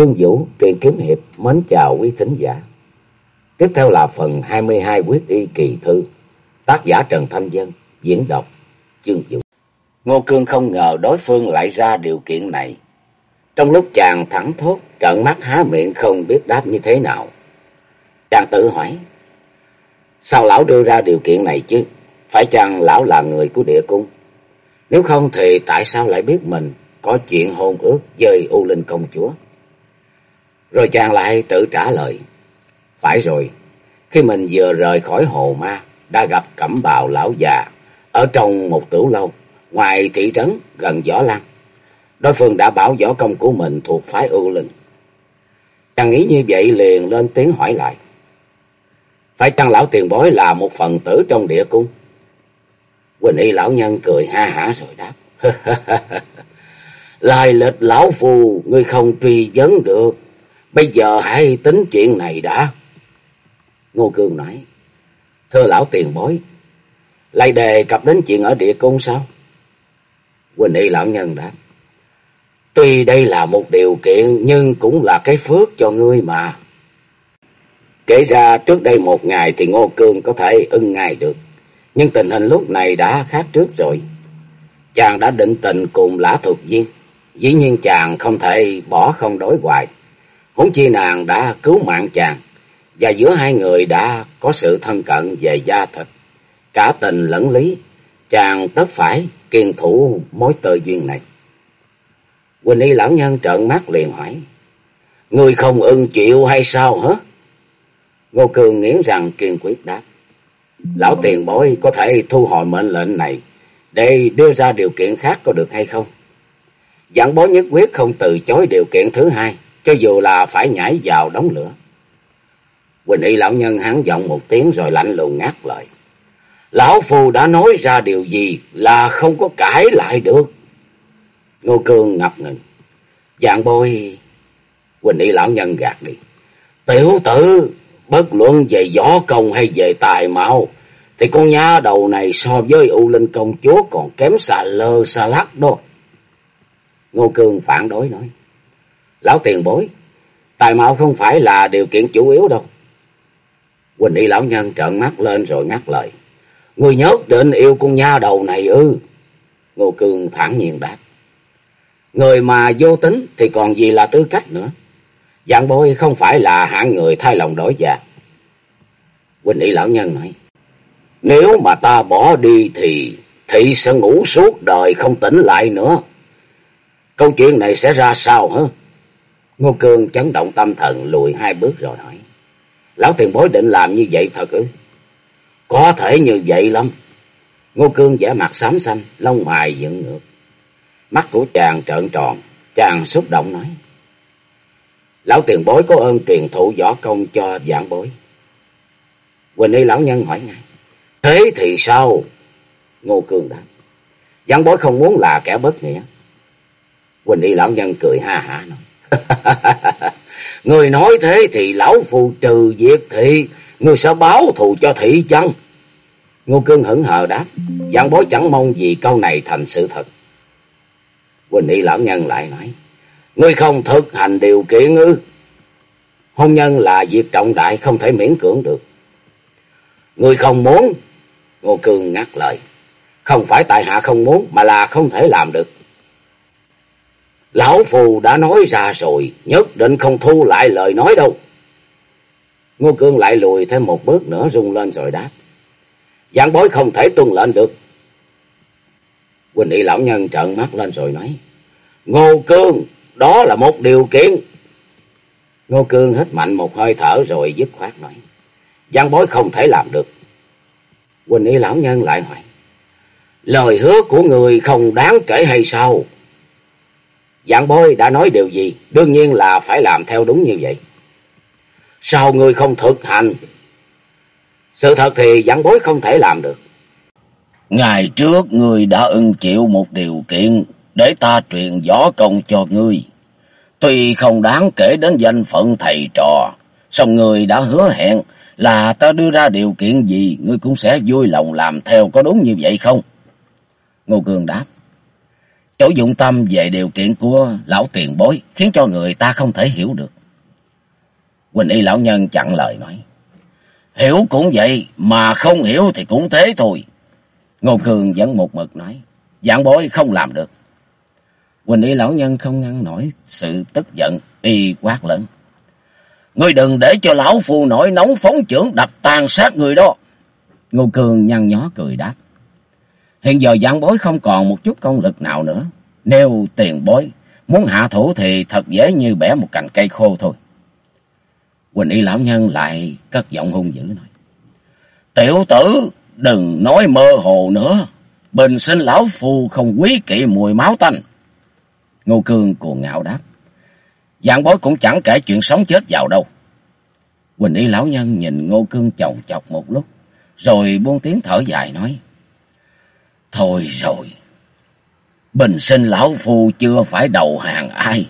trương Vũ, truyện kiếm hiệp, mến chào quý thính giả. Tiếp theo là phần 22 quyết y kỳ thư, tác giả Trần Thanh Dân, diễn đọc, chương Vũ. Ngô Cương không ngờ đối phương lại ra điều kiện này. Trong lúc chàng thẳng thốt, trợn mắt há miệng không biết đáp như thế nào. Chàng tự hỏi, sao lão đưa ra điều kiện này chứ? Phải chăng lão là người của địa cung? Nếu không thì tại sao lại biết mình có chuyện hôn ước với U Linh công chúa? Rồi chàng lại tự trả lời. Phải rồi, khi mình vừa rời khỏi hồ ma, đã gặp cẩm bào lão già ở trong một tửu lâu, ngoài thị trấn gần Võ Lăng. Đối phương đã bảo võ công của mình thuộc phái ưu linh. Chàng nghĩ như vậy liền lên tiếng hỏi lại. Phải chăng lão tiền bối là một phần tử trong địa cung? Quỳnh y lão nhân cười ha hả rồi đáp. Lai lịch lão phù, ngươi không truy vấn được. Bây giờ hãy tính chuyện này đã. Ngô Cương nói. Thưa lão tiền bối. Lại đề cập đến chuyện ở địa cung sao? Quỳnh y lão nhân đáp. Tuy đây là một điều kiện, nhưng cũng là cái phước cho ngươi mà. Kể ra trước đây một ngày thì Ngô Cương có thể ưng ngay được. Nhưng tình hình lúc này đã khác trước rồi. Chàng đã định tình cùng lã thuật viên. Dĩ nhiên chàng không thể bỏ không đối hoài. Huống chi nàng đã cứu mạng chàng. Và giữa hai người đã có sự thân cận về gia thịt. Cả tình lẫn lý. Chàng tất phải kiên thủ mối tơ duyên này. Quỳnh y lão nhân trợn mắt liền hỏi. Người không ưng chịu hay sao hả? Ngô Cường nghiến rằng kiên quyết đáp. Lão tiền bối có thể thu hồi mệnh lệnh này để đưa ra điều kiện khác có được hay không? Giảng bối nhất quyết không từ chối điều kiện thứ hai, cho dù là phải nhảy vào đống lửa. Quỳnh y lão nhân hắn giọng một tiếng rồi lạnh lùng ngắt lời. Lão Phù đã nói ra điều gì là không có cãi lại được. Ngô Cương ngập ngừng. Dạng bôi... Quỳnh y lão nhân gạt đi. Tiểu tử, bất luận về võ công hay về tài mạo, thì con nha đầu này so với U Linh công chúa còn kém xà lơ xa lắc đó. Ngô Cương phản đối nói. Lão tiền bối, tài mạo không phải là điều kiện chủ yếu đâu. Quỳnh y lão nhân trợn mắt lên rồi ngắt lời. Người nhớ định yêu con nha đầu này ư. Ngô Cương thản nhiên đáp. Người mà vô tính thì còn gì là tư cách nữa. Dạng bôi không phải là hạng người thay lòng đổi dạ. Quỳnh y lão nhân nói. Nếu mà ta bỏ đi thì thị sẽ ngủ suốt đời không tỉnh lại nữa. Câu chuyện này sẽ ra sao hả? Ngô Cương chấn động tâm thần lùi hai bước rồi hỏi. Lão tiền bối định làm như vậy thật ư? Có thể như vậy lắm. Ngô Cương vẻ mặt xám xanh, lông mày dựng ngược. Mắt của chàng trợn tròn, chàng xúc động nói. Lão tiền bối có ơn truyền thụ võ công cho giảng bối. Quỳnh y lão nhân hỏi ngay. Thế thì sao? Ngô Cương đáp. Giảng bối không muốn là kẻ bất nghĩa. Quỳnh y lão nhân cười ha hả nói. Người nói thế thì lão phù trừ diệt thị, người sẽ báo thù cho thị chăng? Ngô Cương hững hờ đáp, giảng bối chẳng mong gì câu này thành sự thật. Quỳnh y lão nhân lại nói, ngươi không thực hành điều kiện ư? Hôn nhân là việc trọng đại không thể miễn cưỡng được. Ngươi không muốn, Ngô Cương ngắt lời, không phải tại hạ không muốn mà là không thể làm được. Lão Phù đã nói ra rồi, nhất định không thu lại lời nói đâu. Ngô Cương lại lùi thêm một bước nữa rung lên rồi đáp. Giảng bối không thể tuân lệnh được. Quỳnh y lão nhân trợn mắt lên rồi nói. Ngô Cương, đó là một điều kiện. Ngô Cương hít mạnh một hơi thở rồi dứt khoát nói. Giảng bối không thể làm được. Quỳnh y lão nhân lại hỏi. Lời hứa của người không đáng kể hay sao? Dạng bối đã nói điều gì, đương nhiên là phải làm theo đúng như vậy. Sao ngươi không thực hành? Sự thật thì dạng bối không thể làm được. Ngày trước ngươi đã ưng chịu một điều kiện để ta truyền võ công cho ngươi. Tuy không đáng kể đến danh phận thầy trò, song ngươi đã hứa hẹn là ta đưa ra điều kiện gì, ngươi cũng sẽ vui lòng làm theo có đúng như vậy không? Ngô cường đáp. Chỗ dụng tâm về điều kiện của lão tiền bối khiến cho người ta không thể hiểu được. Quỳnh y lão nhân chặn lời nói. Hiểu cũng vậy, mà không hiểu thì cũng thế thôi. Ngô Cường vẫn một mực nói. Dạng bối không làm được. Quỳnh y lão nhân không ngăn nổi sự tức giận, y quát lớn. Ngươi đừng để cho lão phù nổi nóng phóng trưởng đập tàn sát người đó. Ngô Cường nhăn nhó cười đáp. Hiện giờ giảng bối không còn một chút công lực nào nữa. Nếu tiền bối, muốn hạ thủ thì thật dễ như bẻ một cành cây khô thôi. Quỳnh y lão nhân lại cất giọng hung dữ nói. Tiểu tử, đừng nói mơ hồ nữa. Bình sinh lão phu không quý kỵ mùi máu tanh. Ngô Cương cuồng ngạo đáp. Dạng bối cũng chẳng kể chuyện sống chết vào đâu. Quỳnh y lão nhân nhìn Ngô Cương chồng chọc một lúc. Rồi buông tiếng thở dài nói. Thôi rồi. Bình sinh lão phu chưa phải đầu hàng ai.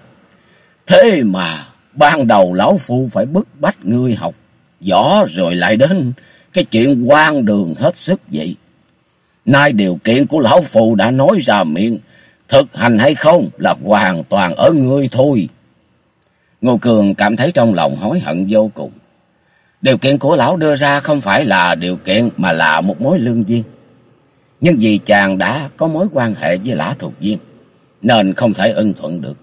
Thế mà ban đầu lão phu phải bức bách ngươi học võ rồi lại đến cái chuyện quan đường hết sức vậy. Nay điều kiện của lão phu đã nói ra miệng, thực hành hay không là hoàn toàn ở ngươi thôi. Ngô Cường cảm thấy trong lòng hối hận vô cùng. Điều kiện của lão đưa ra không phải là điều kiện mà là một mối lương duyên. Nhưng vì chàng đã có mối quan hệ với lã Thục viên, nên không thể ưng thuận được.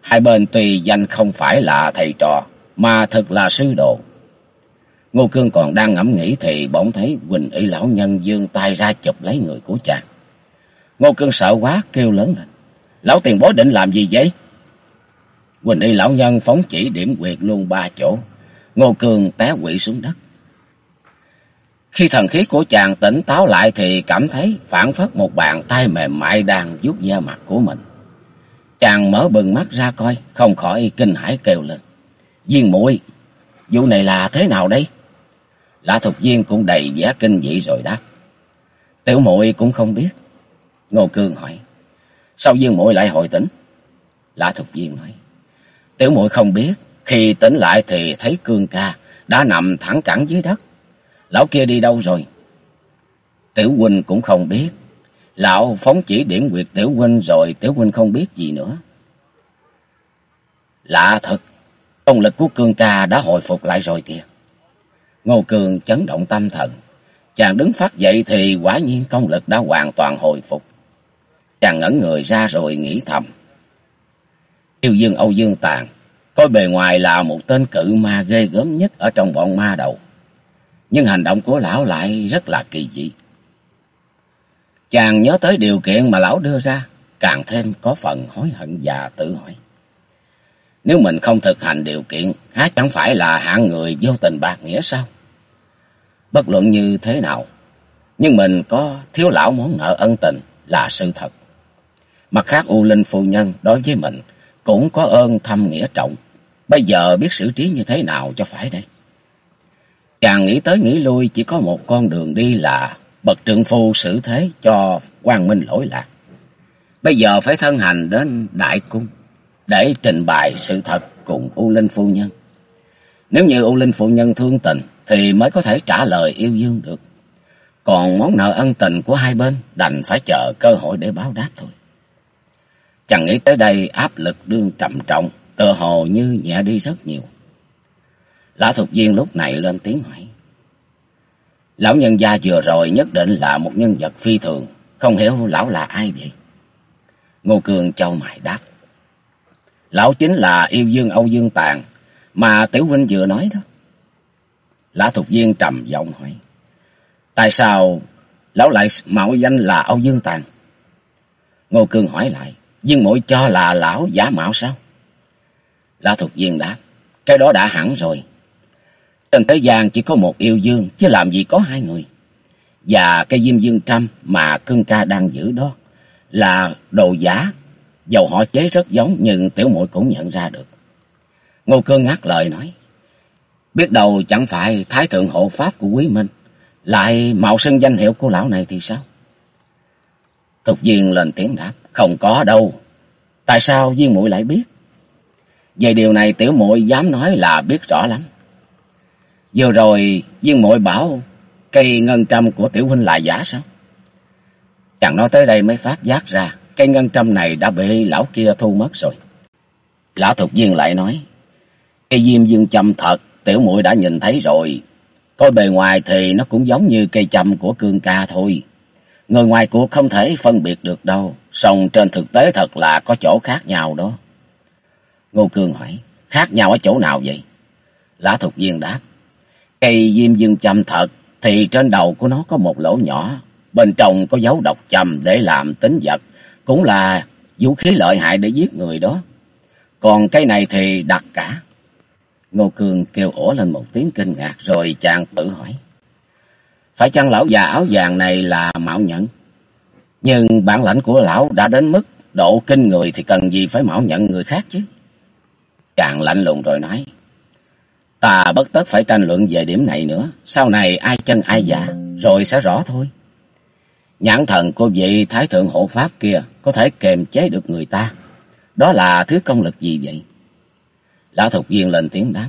Hai bên tùy danh không phải là thầy trò, mà thật là sư đồ. Ngô Cương còn đang ngẫm nghĩ thì bỗng thấy Quỳnh y lão nhân dương tay ra chụp lấy người của chàng. Ngô Cương sợ quá kêu lớn lên. Lão tiền bối định làm gì vậy? Quỳnh y lão nhân phóng chỉ điểm quyệt luôn ba chỗ. Ngô Cương té quỵ xuống đất. Khi thần khí của chàng tỉnh táo lại thì cảm thấy phản phất một bàn tay mềm mại đang vuốt da mặt của mình. Chàng mở bừng mắt ra coi, không khỏi kinh hãi kêu lên. Viên muội vụ này là thế nào đây? Lã thuộc Viên cũng đầy vẻ kinh dị rồi đáp. Tiểu muội cũng không biết. Ngô Cương hỏi. Sao viên muội lại hồi tỉnh? Lã thuộc Viên nói. Tiểu muội không biết. Khi tỉnh lại thì thấy Cương ca đã nằm thẳng cẳng dưới đất. Lão kia đi đâu rồi? Tiểu huynh cũng không biết. Lão phóng chỉ điểm quyệt tiểu huynh rồi tiểu huynh không biết gì nữa. Lạ thật, công lực của Cương ca đã hồi phục lại rồi kìa. Ngô Cường chấn động tâm thần. Chàng đứng phát dậy thì quả nhiên công lực đã hoàn toàn hồi phục. Chàng ngẩn người ra rồi nghĩ thầm. Yêu dương Âu Dương Tàn, coi bề ngoài là một tên cự ma ghê gớm nhất ở trong bọn ma đầu. Nhưng hành động của lão lại rất là kỳ dị. Chàng nhớ tới điều kiện mà lão đưa ra, càng thêm có phần hối hận và tự hỏi. Nếu mình không thực hành điều kiện, há chẳng phải là hạng người vô tình bạc nghĩa sao? Bất luận như thế nào, nhưng mình có thiếu lão món nợ ân tình là sự thật. Mặt khác U Linh Phu Nhân đối với mình cũng có ơn thâm nghĩa trọng. Bây giờ biết xử trí như thế nào cho phải đây? Chàng nghĩ tới nghĩ lui chỉ có một con đường đi là bậc trượng phu xử thế cho quang minh lỗi lạc. Bây giờ phải thân hành đến đại cung để trình bày sự thật cùng U Linh Phu Nhân. Nếu như U Linh Phu Nhân thương tình thì mới có thể trả lời yêu dương được. Còn món nợ ân tình của hai bên đành phải chờ cơ hội để báo đáp thôi. Chẳng nghĩ tới đây áp lực đương trầm trọng, tựa hồ như nhẹ đi rất nhiều. Lã thuộc viên lúc này lên tiếng hỏi. Lão nhân gia vừa rồi nhất định là một nhân vật phi thường, không hiểu lão là ai vậy? Ngô Cường châu mày đáp. Lão chính là yêu dương Âu Dương Tàn, mà Tiểu Vinh vừa nói đó. Lã Thục Viên trầm giọng hỏi. Tại sao lão lại mạo danh là Âu Dương Tàn? Ngô Cương hỏi lại. Dương mỗi cho là lão giả mạo sao? Lã Thục Viên đáp. Cái đó đã hẳn rồi. Trên thế gian chỉ có một yêu dương, chứ làm gì có hai người. Và cây diêm dương trăm mà cương ca đang giữ đó là đồ giả. Dầu họ chế rất giống nhưng tiểu muội cũng nhận ra được. Ngô Cương ngắt lời nói. Biết đâu chẳng phải thái thượng hộ pháp của quý minh. Lại mạo xưng danh hiệu của lão này thì sao? Tục duyên lên tiếng đáp. Không có đâu. Tại sao Duyên muội lại biết? Về điều này tiểu muội dám nói là biết rõ lắm. Vừa rồi viên mội bảo cây ngân trăm của tiểu huynh là giả sao? Chàng nói tới đây mới phát giác ra. cây ngân trăm này đã bị lão kia thu mất rồi. Lão thuộc viên lại nói, cây diêm dương châm thật, tiểu muội đã nhìn thấy rồi. Coi bề ngoài thì nó cũng giống như cây châm của cương ca thôi. Người ngoài cuộc không thể phân biệt được đâu, song trên thực tế thật là có chỗ khác nhau đó. Ngô Cương hỏi, khác nhau ở chỗ nào vậy? Lã Thục Viên đáp, cây diêm dương châm thật thì trên đầu của nó có một lỗ nhỏ, bên trong có dấu độc châm để làm tính vật, cũng là vũ khí lợi hại để giết người đó. Còn cây này thì đặc cả. Ngô Cường kêu ổ lên một tiếng kinh ngạc rồi chàng tự hỏi. Phải chăng lão già áo vàng này là mạo nhận? Nhưng bản lãnh của lão đã đến mức độ kinh người thì cần gì phải mạo nhận người khác chứ? Chàng lạnh lùng rồi nói. Ta bất tất phải tranh luận về điểm này nữa. Sau này ai chân ai giả, rồi sẽ rõ thôi. Nhãn thần của vị Thái Thượng Hộ Pháp kia có thể kềm chế được người ta. Đó là thứ công lực gì vậy? Lão Thục Viên lên tiếng đáp.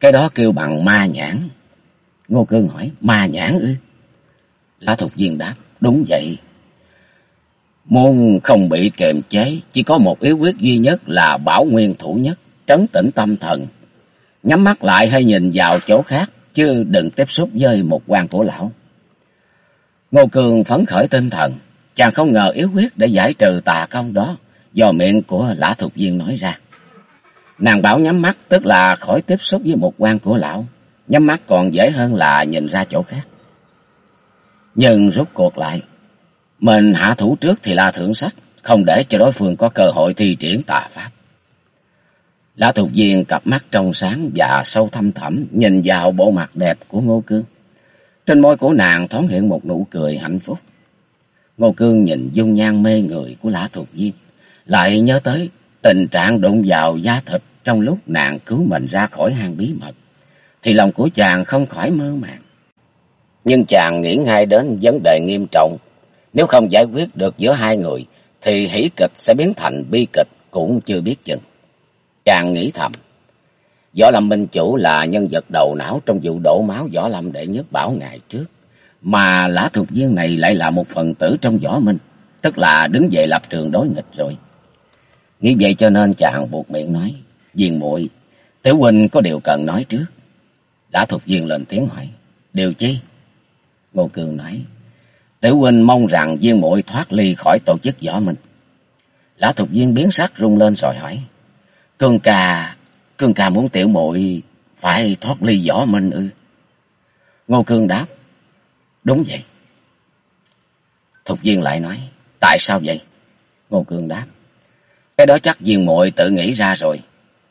Cái đó kêu bằng ma nhãn. Ngô Cương hỏi, ma nhãn ư? Lão Thục Viên đáp, đúng vậy. Môn không bị kềm chế, chỉ có một yếu quyết duy nhất là bảo nguyên thủ nhất, trấn tĩnh tâm thần. Nhắm mắt lại hay nhìn vào chỗ khác, chứ đừng tiếp xúc với một quan của lão. Ngô Cường phấn khởi tinh thần, chàng không ngờ yếu quyết để giải trừ tà công đó, do miệng của lã thục viên nói ra. Nàng bảo nhắm mắt tức là khỏi tiếp xúc với một quan của lão, nhắm mắt còn dễ hơn là nhìn ra chỗ khác. Nhưng rút cuộc lại, mình hạ thủ trước thì là thượng sách, không để cho đối phương có cơ hội thi triển tà pháp. Lã thuộc viên cặp mắt trong sáng và sâu thăm thẳm nhìn vào bộ mặt đẹp của Ngô Cương. Trên môi của nàng thoáng hiện một nụ cười hạnh phúc. Ngô Cương nhìn dung nhan mê người của Lã Thục Viên, lại nhớ tới tình trạng đụng vào da thịt trong lúc nàng cứu mình ra khỏi hang bí mật, thì lòng của chàng không khỏi mơ màng. Nhưng chàng nghĩ ngay đến vấn đề nghiêm trọng, nếu không giải quyết được giữa hai người, thì hỷ kịch sẽ biến thành bi kịch cũng chưa biết chừng. Chàng nghĩ thầm, Võ Lâm Minh Chủ là nhân vật đầu não trong vụ đổ máu Võ Lâm đệ nhất bảo ngày trước. Mà lã thuộc viên này lại là một phần tử trong Võ Minh, tức là đứng về lập trường đối nghịch rồi. Nghĩ vậy cho nên chàng buộc miệng nói, Viên muội Tiểu huynh có điều cần nói trước. Lã thuộc viên lên tiếng hỏi, Điều chi? Ngô Cường nói, Tiểu huynh mong rằng viên muội thoát ly khỏi tổ chức Võ Minh. Lã thuộc viên biến sắc rung lên rồi hỏi, Cương ca Cương ca muốn tiểu muội phải thoát ly võ minh ư? Ngô Cương đáp, đúng vậy. Thục viên lại nói, tại sao vậy? Ngô Cương đáp, cái đó chắc viên muội tự nghĩ ra rồi.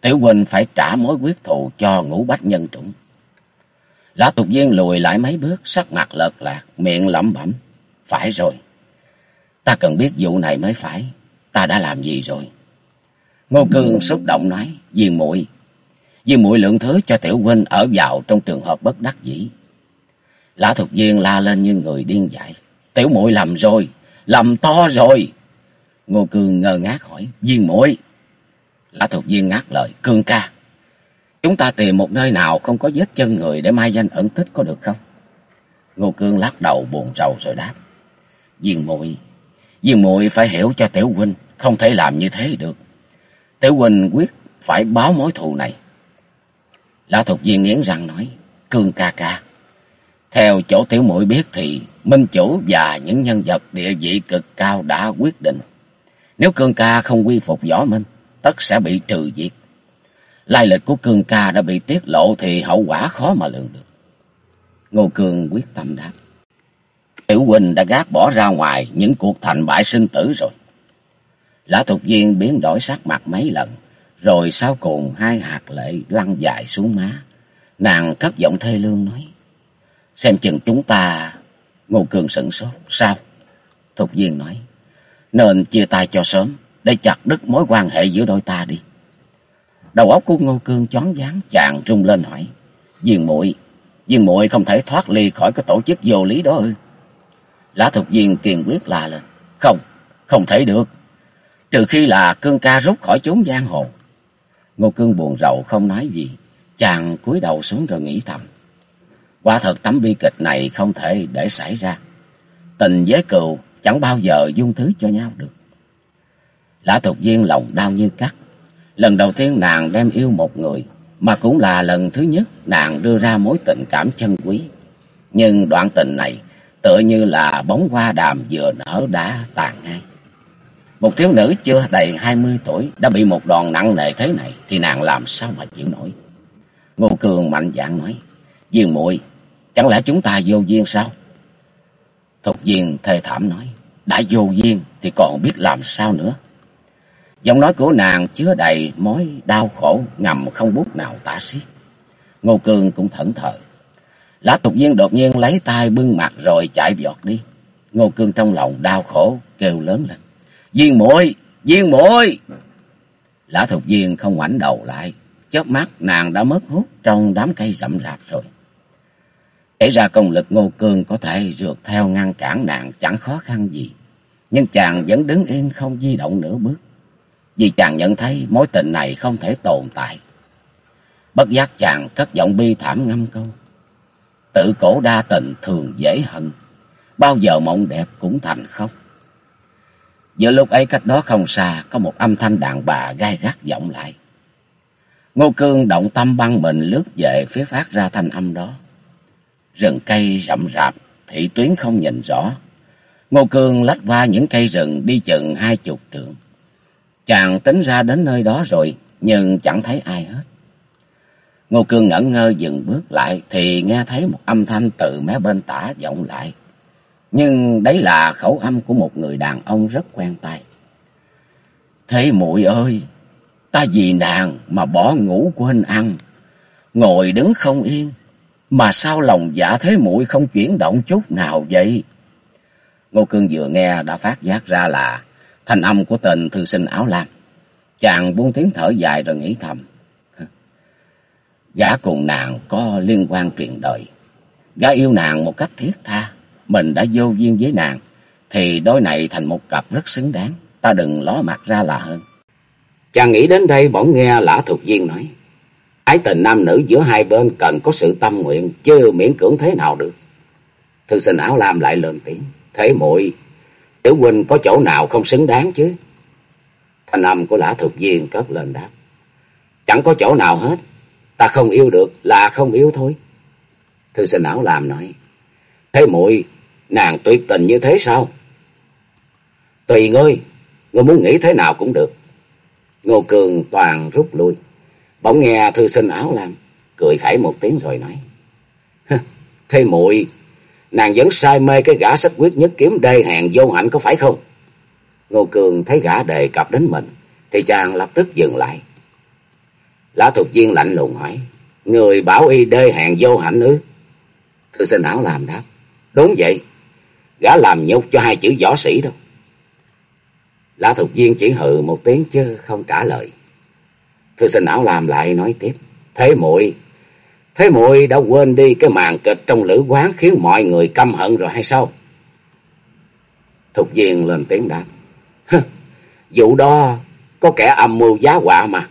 Tiểu huynh phải trả mối quyết thù cho ngũ bách nhân trũng. Lã tục viên lùi lại mấy bước, sắc mặt lợt lạc, miệng lẩm bẩm. Phải rồi, ta cần biết vụ này mới phải, ta đã làm gì rồi. Ngô Cương xúc động nói, viên muội viên muội lượng thứ cho tiểu huynh ở vào trong trường hợp bất đắc dĩ. Lã Thục Viên la lên như người điên dại. Tiểu muội lầm rồi, lầm to rồi. Ngô Cương ngơ ngác hỏi, viên muội Lã Thục Viên ngắt lời, Cương ca. Chúng ta tìm một nơi nào không có vết chân người để mai danh ẩn tích có được không? Ngô Cương lắc đầu buồn rầu rồi đáp. Viên muội viên muội phải hiểu cho Tiểu huynh, không thể làm như thế được. Tiểu huynh quyết phải báo mối thù này. Lão thuộc Viên nghiến răng nói, Cương ca ca. Theo chỗ tiểu muội biết thì Minh Chủ và những nhân vật địa vị cực cao đã quyết định. Nếu Cương ca không quy phục võ minh, tất sẽ bị trừ diệt. Lai lịch của Cương ca đã bị tiết lộ thì hậu quả khó mà lường được. Ngô Cương quyết tâm đáp. Tiểu huynh đã gác bỏ ra ngoài những cuộc thành bại sinh tử rồi. Lã Thục Viên biến đổi sắc mặt mấy lần, rồi sau cùng hai hạt lệ lăn dài xuống má. Nàng cất giọng thê lương nói. Xem chừng chúng ta... Ngô Cường sửng sốt. Sao? Thục Viên nói. Nên chia tay cho sớm. Để chặt đứt mối quan hệ giữa đôi ta đi. Đầu óc của Ngô Cương chón váng chàng rung lên hỏi. Viên muội Viên muội không thể thoát ly khỏi cái tổ chức vô lý đó ư. Lã Thục Viên kiên quyết la lên. Không, không thể được. Trừ khi là cương ca rút khỏi chốn giang hồ. Ngô Cương buồn rầu không nói gì. Chàng cúi đầu xuống rồi nghĩ thầm. Quả thật tấm bi kịch này không thể để xảy ra. Tình với cừu chẳng bao giờ dung thứ cho nhau được. Lã Thục Viên lòng đau như cắt. Lần đầu tiên nàng đem yêu một người, mà cũng là lần thứ nhất nàng đưa ra mối tình cảm chân quý. Nhưng đoạn tình này tựa như là bóng hoa đàm vừa nở đã tàn ngay. Một thiếu nữ chưa đầy hai mươi tuổi đã bị một đòn nặng nề thế này thì nàng làm sao mà chịu nổi. Ngô Cường mạnh dạn nói, Duyên muội chẳng lẽ chúng ta vô duyên sao? Thục Duyên thê thảm nói, đã vô duyên thì còn biết làm sao nữa. Giọng nói của nàng chứa đầy mối đau khổ ngầm không bút nào tả xiết. Ngô Cường cũng thẫn thờ. Lã Tục Duyên đột nhiên lấy tay bưng mặt rồi chạy giọt đi. Ngô Cương trong lòng đau khổ kêu lớn lên. Viên muội Viên muội Lã Thục Viên không ngoảnh đầu lại. Chớp mắt, nàng đã mất hút trong đám cây rậm rạp rồi. Kể ra công lực Ngô Cương có thể rượt theo ngăn cản nàng chẳng khó khăn gì. Nhưng chàng vẫn đứng yên không di động nửa bước. Vì chàng nhận thấy mối tình này không thể tồn tại. Bất giác chàng cất giọng bi thảm ngâm câu. Tự cổ đa tình thường dễ hận. Bao giờ mộng đẹp cũng thành không. Giữa lúc ấy cách đó không xa có một âm thanh đàn bà gai gắt vọng lại. Ngô Cương động tâm băng mình lướt về phía phát ra thanh âm đó. Rừng cây rậm rạp, thị tuyến không nhìn rõ. Ngô Cương lách qua những cây rừng đi chừng hai chục trượng. Chàng tính ra đến nơi đó rồi, nhưng chẳng thấy ai hết. Ngô Cương ngẩn ngơ dừng bước lại thì nghe thấy một âm thanh từ mé bên tả vọng lại. Nhưng đấy là khẩu âm của một người đàn ông rất quen tai. Thế muội ơi, ta vì nàng mà bỏ ngủ quên ăn, ngồi đứng không yên, mà sao lòng dạ thế muội không chuyển động chút nào vậy? Ngô Cương vừa nghe đã phát giác ra là thanh âm của tên thư sinh áo lam. Chàng buông tiếng thở dài rồi nghĩ thầm. Gã cùng nàng có liên quan truyền đời. Gã yêu nàng một cách thiết tha. Mình đã vô duyên với nàng. Thì đôi này thành một cặp rất xứng đáng. Ta đừng ló mặt ra là hơn. Chàng nghĩ đến đây bỗng nghe Lã Thục Viên nói. Ái tình nam nữ giữa hai bên cần có sự tâm nguyện. Chứ miễn cưỡng thế nào được. Thư sinh áo lam lại lên tiếng. Thế muội, Tiểu huynh có chỗ nào không xứng đáng chứ? Thanh âm của lã Thục viên cất lên đáp. Chẳng có chỗ nào hết. Ta không yêu được là không yêu thôi. Thư sinh áo làm nói. Thế muội nàng tuyệt tình như thế sao? Tùy ngươi, ngươi muốn nghĩ thế nào cũng được. Ngô Cường toàn rút lui. Bỗng nghe thư sinh áo lam, cười khẩy một tiếng rồi nói. Thế muội nàng vẫn say mê cái gã sách quyết nhất kiếm đê hèn vô hạnh có phải không? Ngô Cường thấy gã đề cập đến mình, thì chàng lập tức dừng lại. Lã thuộc viên lạnh lùng hỏi, người bảo y đê hèn vô hạnh ư? Thư sinh áo làm đáp, đúng vậy, gã làm nhục cho hai chữ võ sĩ đâu. Lã Thục viên chỉ hừ một tiếng chứ không trả lời. Thư sinh áo làm lại nói tiếp, thế muội Thế muội đã quên đi cái màn kịch trong lữ quán khiến mọi người căm hận rồi hay sao? Thục viên lên tiếng đáp. Vụ đó có kẻ âm mưu giá họa mà.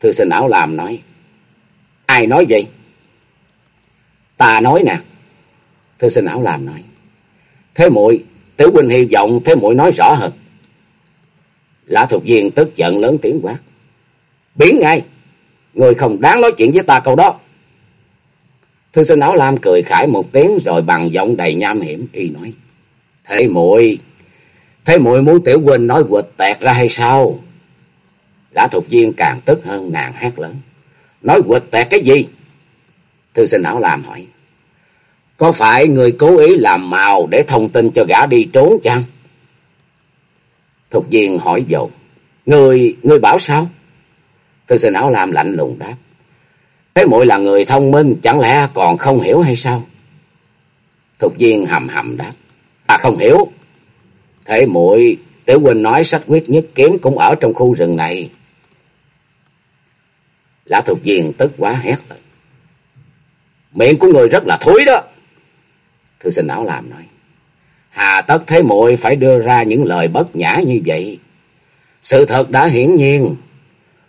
Thư sinh áo làm nói. Ai nói vậy? Ta nói nè. Thư sinh áo làm nói. Thế muội Tiểu huynh hy vọng thế muội nói rõ hơn. Lã thuộc viên tức giận lớn tiếng quát. Biến ngay! Người không đáng nói chuyện với ta câu đó. Thư sinh áo lam cười khải một tiếng rồi bằng giọng đầy nham hiểm, y nói. Thế muội Thế muội muốn tiểu huynh nói quệt tẹt ra hay sao? Lã thục viên càng tức hơn, nàng hát lớn. Nói quệt tẹt cái gì? Thư sinh áo lam hỏi. Có phải người cố ý làm màu để thông tin cho gã đi trốn chăng? Thục viên hỏi dồn. Người, người bảo sao? Thư sinh áo lam lạnh lùng đáp. Thế muội là người thông minh, chẳng lẽ còn không hiểu hay sao? Thục viên hầm hầm đáp. À không hiểu. Thế muội Tiểu huynh nói sách quyết nhất kiếm cũng ở trong khu rừng này. Lã thục viên tức quá hét lên. Miệng của người rất là thối đó. Thư sinh áo làm nói. Hà tất thế muội phải đưa ra những lời bất nhã như vậy. Sự thật đã hiển nhiên.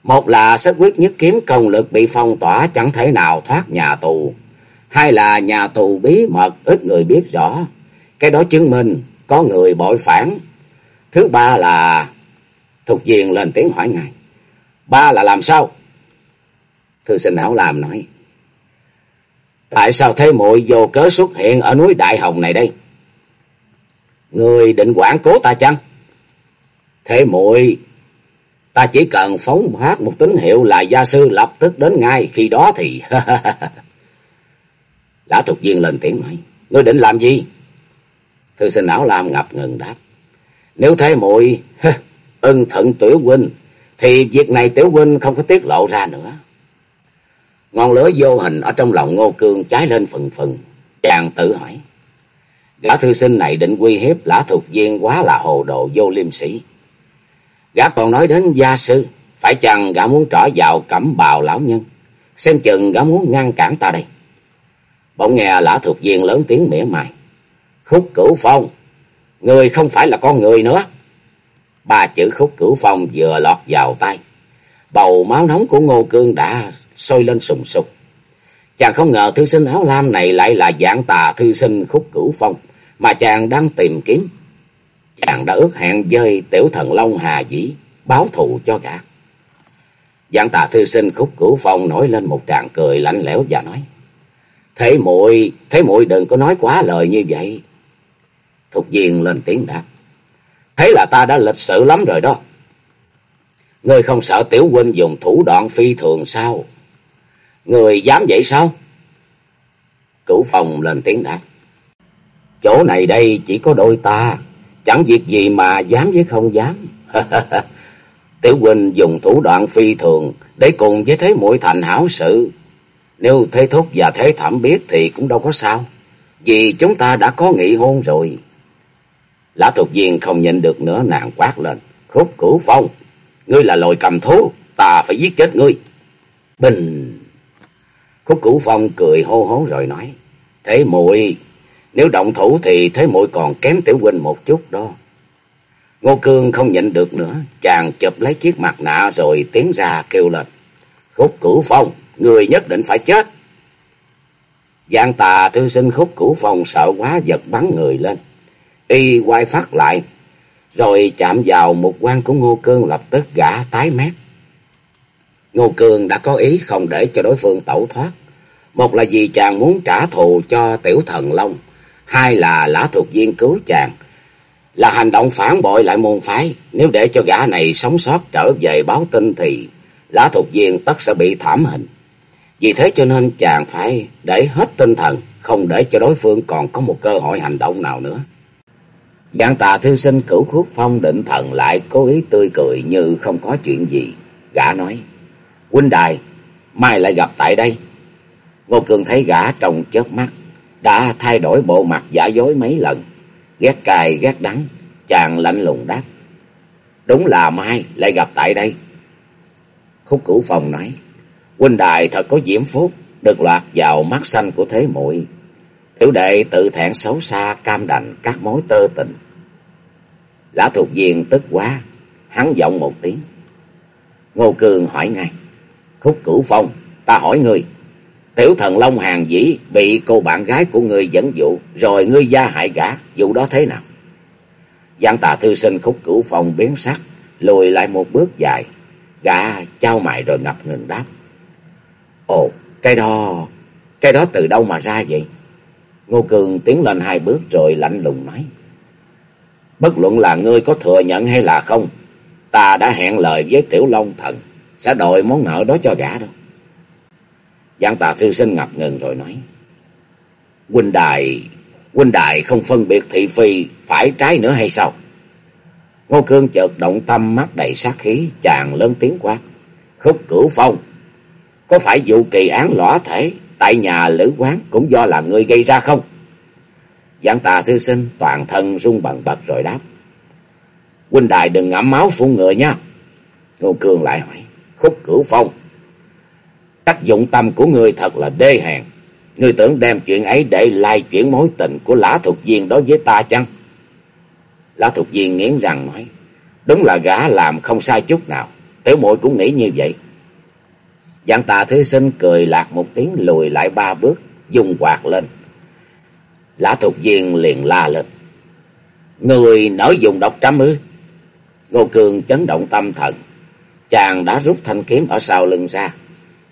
Một là sách quyết nhất kiếm công lực bị phong tỏa chẳng thể nào thoát nhà tù. Hai là nhà tù bí mật, ít người biết rõ. Cái đó chứng minh có người bội phản. Thứ ba là Thục diện lên tiếng hỏi ngài. Ba là làm sao? Thư sinh áo làm nói. Tại sao thế muội vô cớ xuất hiện ở núi Đại Hồng này đây? Người định quản cố ta chăng? Thế muội ta chỉ cần phóng phát một tín hiệu là gia sư lập tức đến ngay, khi đó thì... Lã Thục Viên lên tiếng nói, ngươi định làm gì? Thư sinh ảo lam ngập ngừng đáp, nếu thế muội ưng thận tiểu huynh, thì việc này tiểu huynh không có tiết lộ ra nữa. Ngọn lửa vô hình ở trong lòng Ngô Cương cháy lên phần phần, chàng tự hỏi. Gã thư sinh này định quy hiếp lã thuộc viên quá là hồ đồ vô liêm sĩ. Gã còn nói đến gia sư, phải chăng gã muốn trở vào cẩm bào lão nhân, xem chừng gã muốn ngăn cản ta đây. Bỗng nghe lã thuộc viên lớn tiếng mỉa mai. Khúc cửu phong, người không phải là con người nữa. Ba chữ khúc cửu phong vừa lọt vào tay. Bầu máu nóng của Ngô Cương đã sôi lên sùng sục. Chàng không ngờ thư sinh áo lam này lại là dạng tà thư sinh khúc cửu phong mà chàng đang tìm kiếm. Chàng đã ước hẹn với tiểu thần Long Hà Dĩ, báo thù cho gã. Dạng tà thư sinh khúc cửu phong nổi lên một tràng cười lạnh lẽo và nói. Thế muội thế muội đừng có nói quá lời như vậy. Thục viên lên tiếng đáp. Thế là ta đã lịch sự lắm rồi đó. Ngươi không sợ tiểu huynh dùng thủ đoạn phi thường sao? Người dám vậy sao? Cửu phòng lên tiếng đáp. Chỗ này đây chỉ có đôi ta. Chẳng việc gì mà dám với không dám. Tiểu huynh dùng thủ đoạn phi thường để cùng với thế muội thành hảo sự. Nếu thế thúc và thế thảm biết thì cũng đâu có sao. Vì chúng ta đã có nghị hôn rồi. Lã thuộc viên không nhìn được nữa nàng quát lên. Khúc cửu phong, ngươi là loài cầm thú, ta phải giết chết ngươi. Bình! Khúc cửu phong cười hô hố rồi nói. Thế muội nếu động thủ thì thế muội còn kém tiểu huynh một chút đó. Ngô Cương không nhịn được nữa, chàng chụp lấy chiếc mặt nạ rồi tiến ra kêu lên. Khúc cửu phong, người nhất định phải chết. Giang tà thư sinh khúc cửu phong sợ quá giật bắn người lên. Y quay phát lại, rồi chạm vào một quan của Ngô Cương lập tức gã tái mét. Ngô Cường đã có ý không để cho đối phương tẩu thoát. Một là vì chàng muốn trả thù cho tiểu thần Long, hai là lã thuộc viên cứu chàng. Là hành động phản bội lại môn phái, nếu để cho gã này sống sót trở về báo tin thì lã thuộc viên tất sẽ bị thảm hình. Vì thế cho nên chàng phải để hết tinh thần, không để cho đối phương còn có một cơ hội hành động nào nữa. Giang tà thư sinh cửu khúc phong định thần lại cố ý tươi cười như không có chuyện gì. Gã nói, huynh đài, mai lại gặp tại đây. Ngô Cường thấy gã trong chớp mắt, đã thay đổi bộ mặt giả dối mấy lần. Ghét cài ghét đắng, chàng lạnh lùng đáp. Đúng là mai lại gặp tại đây. Khúc cửu phòng nói, huynh đài thật có diễm phúc, được loạt vào mắt xanh của thế muội Tiểu đệ tự thẹn xấu xa cam đành các mối tơ tình. Lã thuộc viên tức quá, hắn giọng một tiếng. Ngô Cường hỏi ngay. Khúc cửu phong, ta hỏi ngươi. Tiểu thần Long Hàng Dĩ bị cô bạn gái của ngươi dẫn dụ, rồi ngươi gia hại gã, vụ đó thế nào? Giang tà thư sinh khúc cửu phong biến sắc, lùi lại một bước dài. Gã trao mày rồi ngập ngừng đáp. Ồ, cái đó, cái đó từ đâu mà ra vậy? Ngô Cường tiến lên hai bước rồi lạnh lùng nói. Bất luận là ngươi có thừa nhận hay là không, ta đã hẹn lời với Tiểu Long Thần, sẽ đòi món nợ đó cho gã đâu. Giang tà thư sinh ngập ngừng rồi nói. Huynh đài, huynh đài không phân biệt thị phi phải trái nữa hay sao? Ngô Cương chợt động tâm mắt đầy sát khí, chàng lớn tiếng quát. Khúc cửu phong, có phải vụ kỳ án lõa thể tại nhà lữ quán cũng do là ngươi gây ra không? Giảng tà thư sinh toàn thân run bần bật rồi đáp. Huynh đài đừng ngậm máu phun ngựa nha. Ngô Cương lại hỏi. Khúc cửu phong. Cách dụng tâm của ngươi thật là đê hèn. Ngươi tưởng đem chuyện ấy để lai chuyển mối tình của lã thuộc viên đối với ta chăng? Lã thuộc viên nghiến rằng nói. Đúng là gã làm không sai chút nào. Tiểu muội cũng nghĩ như vậy. Giảng tà thư sinh cười lạc một tiếng lùi lại ba bước, dùng quạt lên. Lã thuộc viên liền la lên. Người nở dùng độc trăm ư? Ngô Cương chấn động tâm thần. Chàng đã rút thanh kiếm ở sau lưng ra.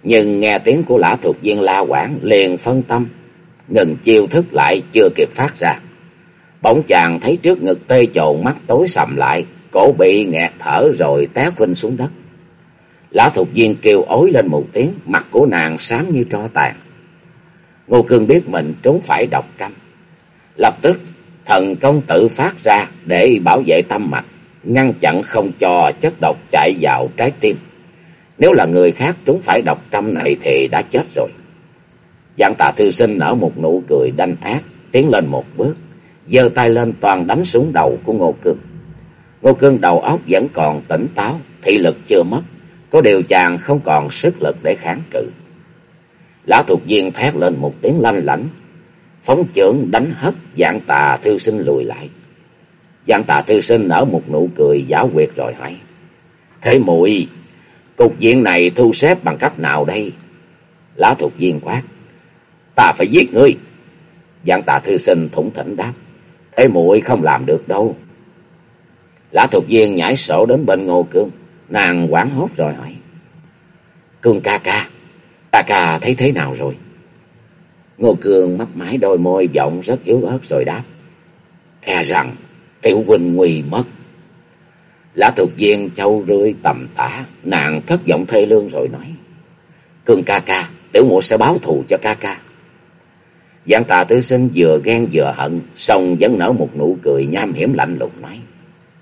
Nhưng nghe tiếng của lã thuộc viên la quảng liền phân tâm. Ngừng chiêu thức lại chưa kịp phát ra. Bỗng chàng thấy trước ngực tê trộn mắt tối sầm lại. Cổ bị nghẹt thở rồi té khuynh xuống đất. Lã thuộc viên kêu ối lên một tiếng. Mặt của nàng xám như tro tàn. Ngô Cương biết mình trốn phải độc căm. Lập tức thần công tự phát ra để bảo vệ tâm mạch, ngăn chặn không cho chất độc chạy vào trái tim. Nếu là người khác trúng phải độc trăm này thì đã chết rồi. Giang tà thư sinh nở một nụ cười đanh ác, tiến lên một bước, giơ tay lên toàn đánh xuống đầu của Ngô Cương. Ngô Cương đầu óc vẫn còn tỉnh táo, thị lực chưa mất, có điều chàng không còn sức lực để kháng cự. Lão thuộc viên thét lên một tiếng lanh lảnh, phóng chưởng đánh hất dạng tà thư sinh lùi lại văn tà thư sinh nở một nụ cười giả quyệt rồi hỏi. Thế muội, cục diện này thu xếp bằng cách nào đây? lá thuộc viên quát. Ta phải giết ngươi. văn tà thư sinh thủng thỉnh đáp. Thế muội không làm được đâu. Lã thuộc viên nhảy sổ đến bên ngô cương. Nàng quảng hốt rồi hỏi. Cương ca ca. Ca ca thấy thế nào rồi? Ngô cương mắt mái đôi môi giọng rất yếu ớt rồi đáp. E rằng tiểu huynh nguy mất. Lã thuộc viên châu rươi tầm tả, nàng cất giọng thê lương rồi nói. cương ca ca, tiểu muội sẽ báo thù cho ca ca. Giang tà tứ sinh vừa ghen vừa hận, xong vẫn nở một nụ cười nham hiểm lạnh lùng nói.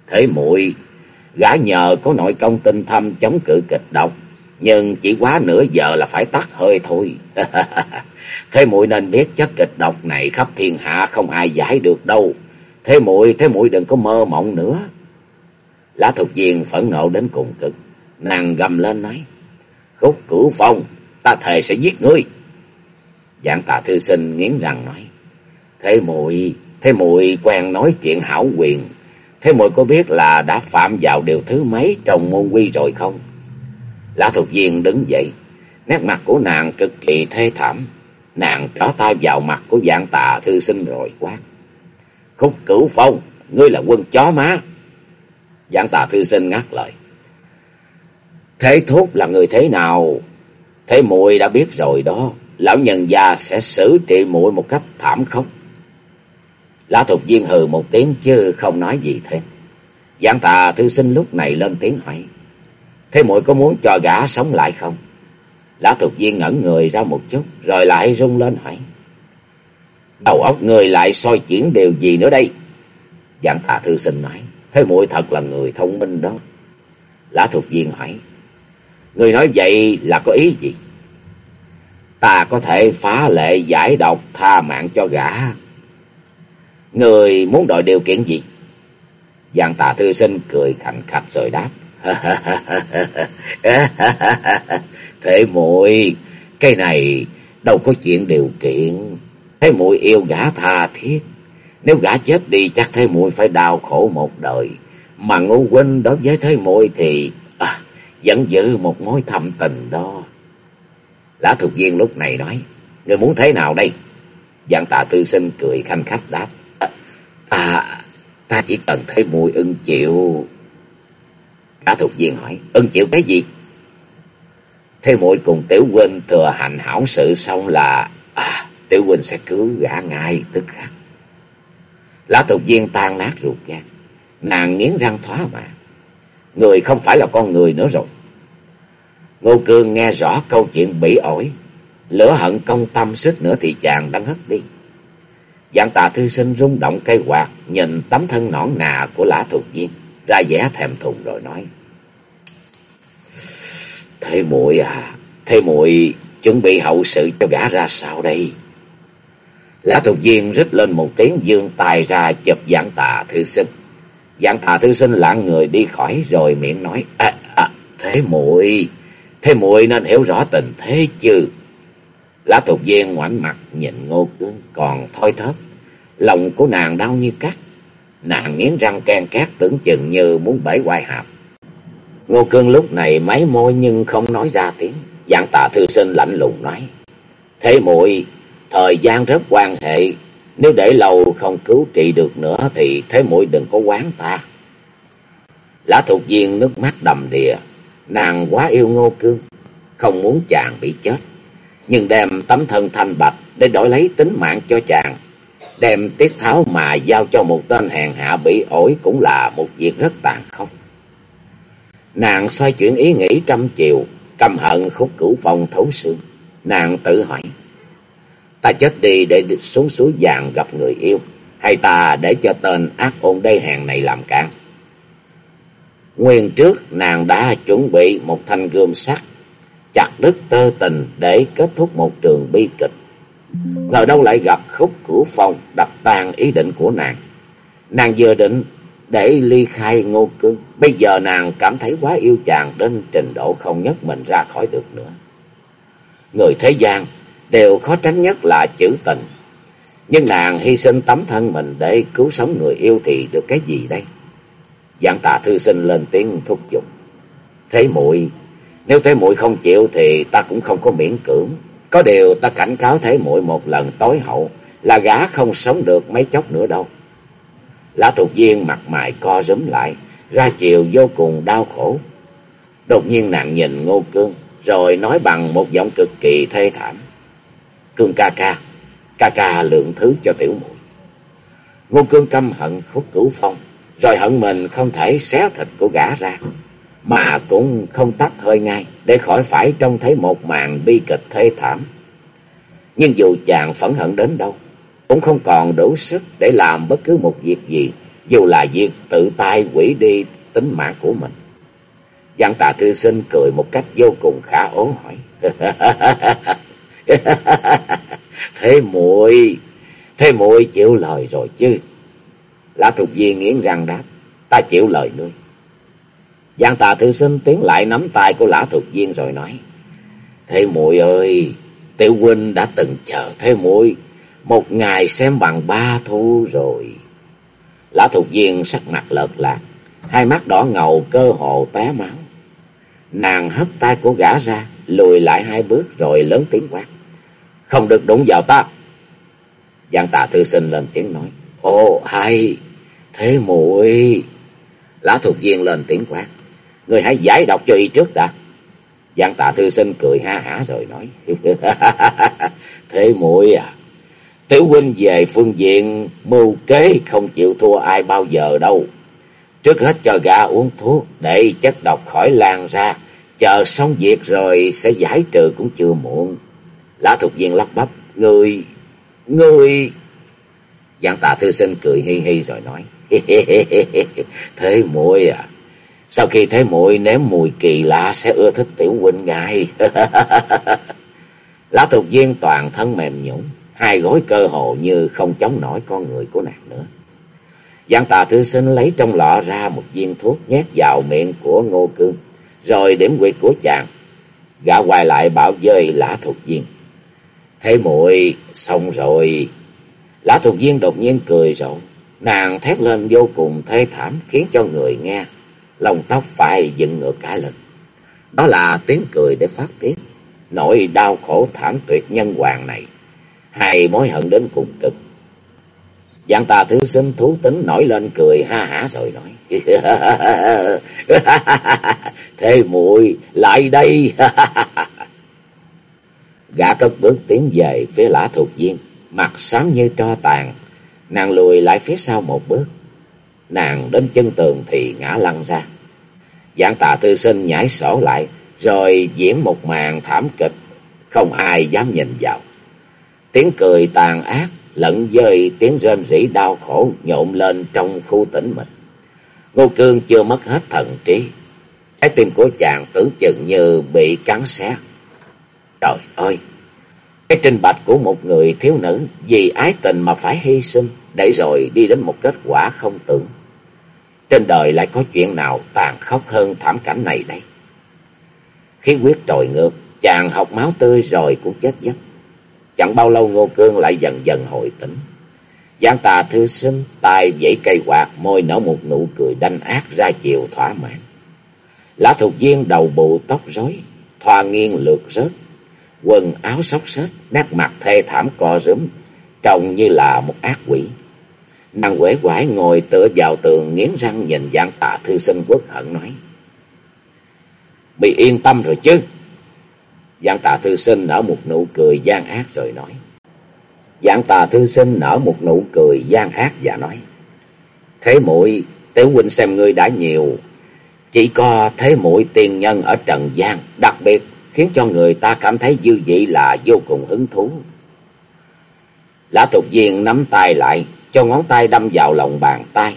Thế muội gã nhờ có nội công tinh thâm chống cự kịch độc, nhưng chỉ quá nửa giờ là phải tắt hơi thôi. Thế muội nên biết chất kịch độc này khắp thiên hạ không ai giải được đâu. Thế muội, thế muội đừng có mơ mộng nữa. Lã thuộc viên phẫn nộ đến cùng cực. Nàng gầm lên nói. Khúc cửu phong, ta thề sẽ giết ngươi. Dạng tà thư sinh nghiến răng nói. Thế muội, thế muội quen nói chuyện hảo quyền. Thế muội có biết là đã phạm vào điều thứ mấy trong môn quy rồi không? Lã thuộc viên đứng dậy. Nét mặt của nàng cực kỳ thê thảm. Nàng trở tay vào mặt của dạng tà thư sinh rồi quát. Khúc cửu phong, ngươi là quân chó má. giảng tà thư sinh ngắt lời. Thế thốt là người thế nào? Thế muội đã biết rồi đó. Lão nhân già sẽ xử trị muội một cách thảm khốc. Lã thục viên hừ một tiếng chứ không nói gì thêm. Giảng tà thư sinh lúc này lên tiếng hỏi. Thế muội có muốn cho gã sống lại không? Lã thục viên ngẩn người ra một chút rồi lại rung lên hỏi. Đầu óc người lại soi chuyển điều gì nữa đây? Giảng tà thư sinh nói. Thế muội thật là người thông minh đó. Lã thuộc viên hỏi. Người nói vậy là có ý gì? Ta có thể phá lệ giải độc tha mạng cho gã. Người muốn đòi điều kiện gì? Giang tà thư sinh cười khạnh khạch rồi đáp. Thế muội cái này đâu có chuyện điều kiện. Thế muội yêu gã tha thiết. Nếu gã chết đi chắc thế muội phải đau khổ một đời. Mà ngô huynh đối với thế muội thì à, vẫn giữ một mối thầm tình đó. Lã thuộc viên lúc này nói. Người muốn thế nào đây? Dạng tạ tư sinh cười khanh khách đáp. À, ta, ta chỉ cần thấy mùi ưng chịu. Lã thuộc viên hỏi. Ưng chịu cái gì? Thế muội cùng Tiểu Huynh thừa hành hảo sự xong là à, Tiểu Huynh sẽ cứu gã ngay tức khắc. Lão thuộc viên tan nát ruột gan. Nàng nghiến răng thoá mà. Người không phải là con người nữa rồi. Ngô Cương nghe rõ câu chuyện bị ổi. Lửa hận công tâm suýt nữa thì chàng đang hất đi. Dạng tà thư sinh rung động cây quạt, nhìn tấm thân nõn nà của lã thuộc viên, ra vẻ thèm thùng rồi nói. Thế muội à, thế muội chuẩn bị hậu sự cho gã ra sao đây? Lã thuộc viên rít lên một tiếng dương tài ra chụp dạng tà thư sinh. Dạng tà thư sinh lạng người đi khỏi rồi miệng nói, à, à, thế muội thế muội nên hiểu rõ tình thế chứ. Lã thuộc viên ngoảnh mặt nhìn ngô cương còn thoi thóp. Lòng của nàng đau như cắt. Nàng nghiến răng can cát tưởng chừng như muốn bể quai hạp. Ngô cương lúc này máy môi nhưng không nói ra tiếng. Dạng tà thư sinh lạnh lùng nói. Thế muội thời gian rất quan hệ. Nếu để lâu không cứu trị được nữa thì thế muội đừng có quán ta. Lã thuộc viên nước mắt đầm đìa, nàng quá yêu Ngô Cương, không muốn chàng bị chết, nhưng đem tấm thân thanh bạch để đổi lấy tính mạng cho chàng. Đem tiết tháo mà giao cho một tên hèn hạ bị ổi cũng là một việc rất tàn khốc. Nàng xoay chuyển ý nghĩ trăm chiều, căm hận khúc cửu phong thấu xương. Nàng tự hỏi, ta chết đi để xuống suối vàng gặp người yêu, hay ta để cho tên ác ôn đê hèn này làm cản? Nguyên trước nàng đã chuẩn bị một thanh gươm sắt, chặt đứt tơ tình để kết thúc một trường bi kịch. Ngờ đâu lại gặp khúc cửu phong đập tan ý định của nàng. Nàng vừa định để ly khai ngô cương. Bây giờ nàng cảm thấy quá yêu chàng đến trình độ không nhấc mình ra khỏi được nữa. Người thế gian đều khó tránh nhất là chữ tình. Nhưng nàng hy sinh tấm thân mình để cứu sống người yêu thì được cái gì đây? Giảng tà thư sinh lên tiếng thúc giục. Thế muội nếu thế muội không chịu thì ta cũng không có miễn cưỡng. Có điều ta cảnh cáo thế muội một lần tối hậu là gã không sống được mấy chốc nữa đâu. Lã thuộc viên mặt mày co rúm lại, ra chiều vô cùng đau khổ. Đột nhiên nàng nhìn Ngô Cương, rồi nói bằng một giọng cực kỳ thê thảm. Cương ca ca, ca ca lượng thứ cho tiểu muội. Ngô Cương căm hận khúc cửu phong, rồi hận mình không thể xé thịt của gã ra, mà cũng không tắt hơi ngay để khỏi phải trông thấy một màn bi kịch thê thảm. Nhưng dù chàng phẫn hận đến đâu, cũng không còn đủ sức để làm bất cứ một việc gì, dù là việc tự tay quỷ đi tính mạng của mình. Giang tạ thư sinh cười một cách vô cùng khả ố hỏi. thế muội thế muội chịu lời rồi chứ. Lã Thục Viên nghiến răng đáp, ta chịu lời ngươi. Giang tà thư sinh tiến lại nắm tay của Lã Thục Viên rồi nói, Thế muội ơi, tiểu huynh đã từng chờ thế muội một ngày xem bằng ba thu rồi. Lã Thục Viên sắc mặt lợt lạc, hai mắt đỏ ngầu cơ hồ té máu. Nàng hất tay của gã ra, lùi lại hai bước rồi lớn tiếng quát. Không được đụng vào ta. Giang tà thư sinh lên tiếng nói. Ồ hay, thế muội lá thuộc viên lên tiếng quát. Người hãy giải đọc cho y trước đã. Giang tà thư sinh cười ha hả rồi nói. thế muội à, tiểu huynh về phương diện mưu kế không chịu thua ai bao giờ đâu. Trước hết cho gà uống thuốc để chất độc khỏi lan ra. Chờ xong việc rồi sẽ giải trừ cũng chưa muộn. Lã thục viên lắp bắp. Người, người... Giang tạ thư sinh cười hi hi rồi nói. thế muội à, sau khi thế muội nếm mùi kỳ lạ sẽ ưa thích tiểu huynh ngài. Lã thục viên toàn thân mềm nhũn, hai gối cơ hồ như không chống nổi con người của nàng nữa. Giang tà thư sinh lấy trong lọ ra một viên thuốc nhét vào miệng của ngô cương, rồi điểm quyệt của chàng. Gã quay lại bảo dơi lã thuộc viên. Thế muội, xong rồi. Lã thuộc viên đột nhiên cười rộn Nàng thét lên vô cùng thê thảm, khiến cho người nghe. Lòng tóc phải dựng ngược cả lần. Đó là tiếng cười để phát tiết. Nỗi đau khổ thảm tuyệt nhân hoàng này. Hai mối hận đến cùng cực. Giang tà thứ sinh thú tính nổi lên cười ha hả rồi nói. Thế muội, lại đây. Gã cất bước tiến về phía lã thuộc viên. Mặt xám như tro tàn Nàng lùi lại phía sau một bước. Nàng đến chân tường thì ngã lăn ra. Giảng tạ tư sinh nhảy sổ lại, rồi diễn một màn thảm kịch, không ai dám nhìn vào. Tiếng cười tàn ác, lẫn dơi tiếng rên rỉ đau khổ nhộn lên trong khu tĩnh mịch. Ngô Cương chưa mất hết thần trí. Trái tim của chàng tưởng chừng như bị cắn xé. Trời ơi! Cái trình bạch của một người thiếu nữ vì ái tình mà phải hy sinh để rồi đi đến một kết quả không tưởng. Trên đời lại có chuyện nào tàn khốc hơn thảm cảnh này đây? Khí quyết trồi ngược, chàng học máu tươi rồi cũng chết giấc. Chẳng bao lâu Ngô Cương lại dần dần hồi tỉnh. Giang tà thư sinh, tay dãy cây quạt, môi nở một nụ cười đanh ác ra chiều thỏa mãn. Lã thuộc viên đầu bụ tóc rối, thoa nghiêng lượt rớt, quần áo xốc xếch, nét mặt thê thảm co rúm, trông như là một ác quỷ. Nàng quể quải ngồi tựa vào tường nghiến răng nhìn dạng tà thư sinh quốc hận nói. Bị yên tâm rồi chứ. Dạng tà thư sinh nở một nụ cười gian ác rồi nói. Dạng tà thư sinh nở một nụ cười gian ác và nói. Thế muội tiểu huynh xem ngươi đã nhiều. Chỉ có thế muội tiên nhân ở Trần gian đặc biệt khiến cho người ta cảm thấy dư vị là vô cùng hứng thú. Lã Thục viên nắm tay lại, cho ngón tay đâm vào lòng bàn tay.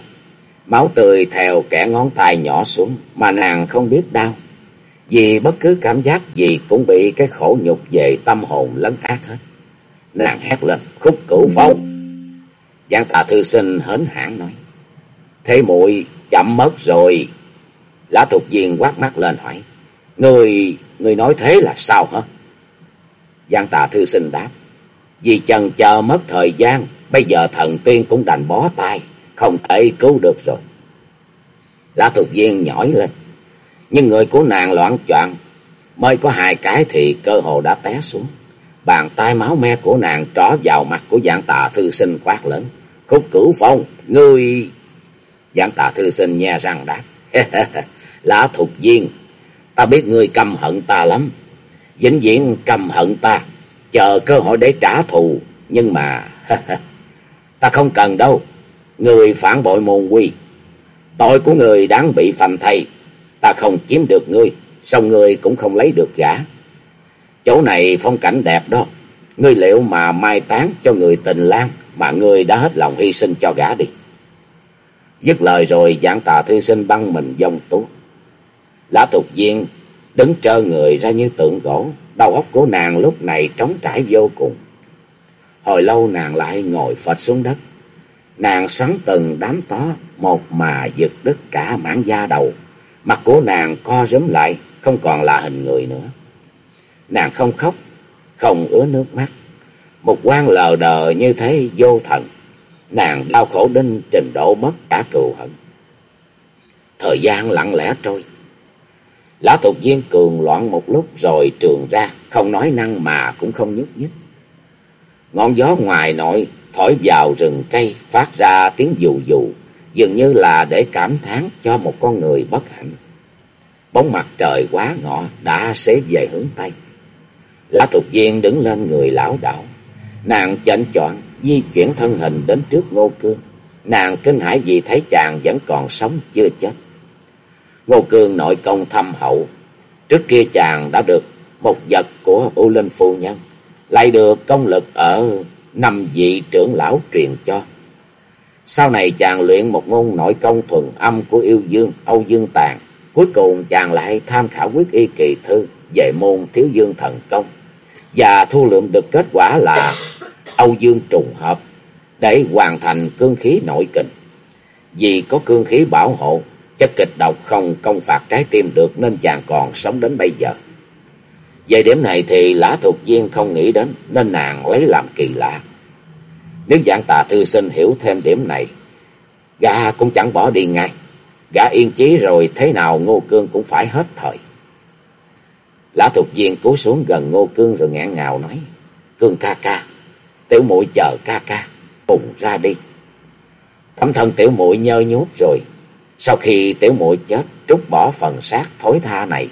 Máu tươi theo kẻ ngón tay nhỏ xuống, mà nàng không biết đau. Vì bất cứ cảm giác gì cũng bị cái khổ nhục về tâm hồn lấn át hết. Nàng hét lên, khúc cửu phong. Giang tà thư sinh hến hãn nói. Thế muội chậm mất rồi. Lã Thục viên quát mắt lên hỏi. Người, người nói thế là sao hả? Giang tà thư sinh đáp. Vì chần chờ mất thời gian, bây giờ thần tiên cũng đành bó tay, không thể cứu được rồi. Lã thuộc viên nhỏi lên, nhưng người của nàng loạn choạng mới có hai cái thì cơ hồ đã té xuống. Bàn tay máu me của nàng trỏ vào mặt của dạng tà thư sinh quát lớn. Khúc cửu phong, ngươi... Dạng tà thư sinh nhe răng đáp. Lã thuộc viên, ta biết ngươi căm hận ta lắm. Vĩnh viễn căm hận ta, chờ cơ hội để trả thù. Nhưng mà, ta không cần đâu. Người phản bội môn quy. Tội của người đáng bị phanh thay. Ta không chiếm được ngươi, xong ngươi cũng không lấy được gã. Chỗ này phong cảnh đẹp đó. Ngươi liệu mà mai táng cho người tình lang mà ngươi đã hết lòng hy sinh cho gã đi. Dứt lời rồi giảng tà thư sinh băng mình dông tuốt. Lã tục viên đứng trơ người ra như tượng gỗ. Đầu óc của nàng lúc này trống trải vô cùng. Hồi lâu nàng lại ngồi phật xuống đất. Nàng xoắn từng đám tó, một mà giật đứt cả mảng da đầu. Mặt của nàng co rúm lại, không còn là hình người nữa. Nàng không khóc, không ứa nước mắt. Một quan lờ đờ như thế vô thần. Nàng đau khổ đến trình độ mất cả cừu hận. Thời gian lặng lẽ trôi. Lã Thục viên cường loạn một lúc rồi trường ra, không nói năng mà cũng không nhúc nhích. Ngọn gió ngoài nội thổi vào rừng cây phát ra tiếng dù dù, dường như là để cảm thán cho một con người bất hạnh. Bóng mặt trời quá ngọ đã xếp về hướng Tây. Lã Thục viên đứng lên người lão đạo. Nàng chệnh chọn di chuyển thân hình đến trước ngô cương. Nàng kinh hãi vì thấy chàng vẫn còn sống chưa chết. Ngô cương nội công thâm hậu. Trước kia chàng đã được một vật của U Linh Phu Nhân. Lại được công lực ở năm vị trưởng lão truyền cho. Sau này chàng luyện một ngôn nội công thuần âm của yêu dương, Âu Dương tàng Cuối cùng chàng lại tham khảo quyết y kỳ thư về môn thiếu dương thần công. Và thu lượm được kết quả là Âu Dương trùng hợp để hoàn thành cương khí nội kình. Vì có cương khí bảo hộ, chất kịch độc không công phạt trái tim được nên chàng còn sống đến bây giờ. Về điểm này thì lã thuộc viên không nghĩ đến nên nàng lấy làm kỳ lạ. Nếu dạng tà thư sinh hiểu thêm điểm này, gã cũng chẳng bỏ đi ngay. Gã yên chí rồi thế nào Ngô Cương cũng phải hết thời. Lã thuộc viên cú xuống gần Ngô Cương rồi ngạn ngào nói. Cương ca ca, tiểu muội chờ ca ca, cùng ra đi. Thấm thân tiểu muội nhơ nhút rồi. Sau khi tiểu muội chết, trút bỏ phần xác thối tha này,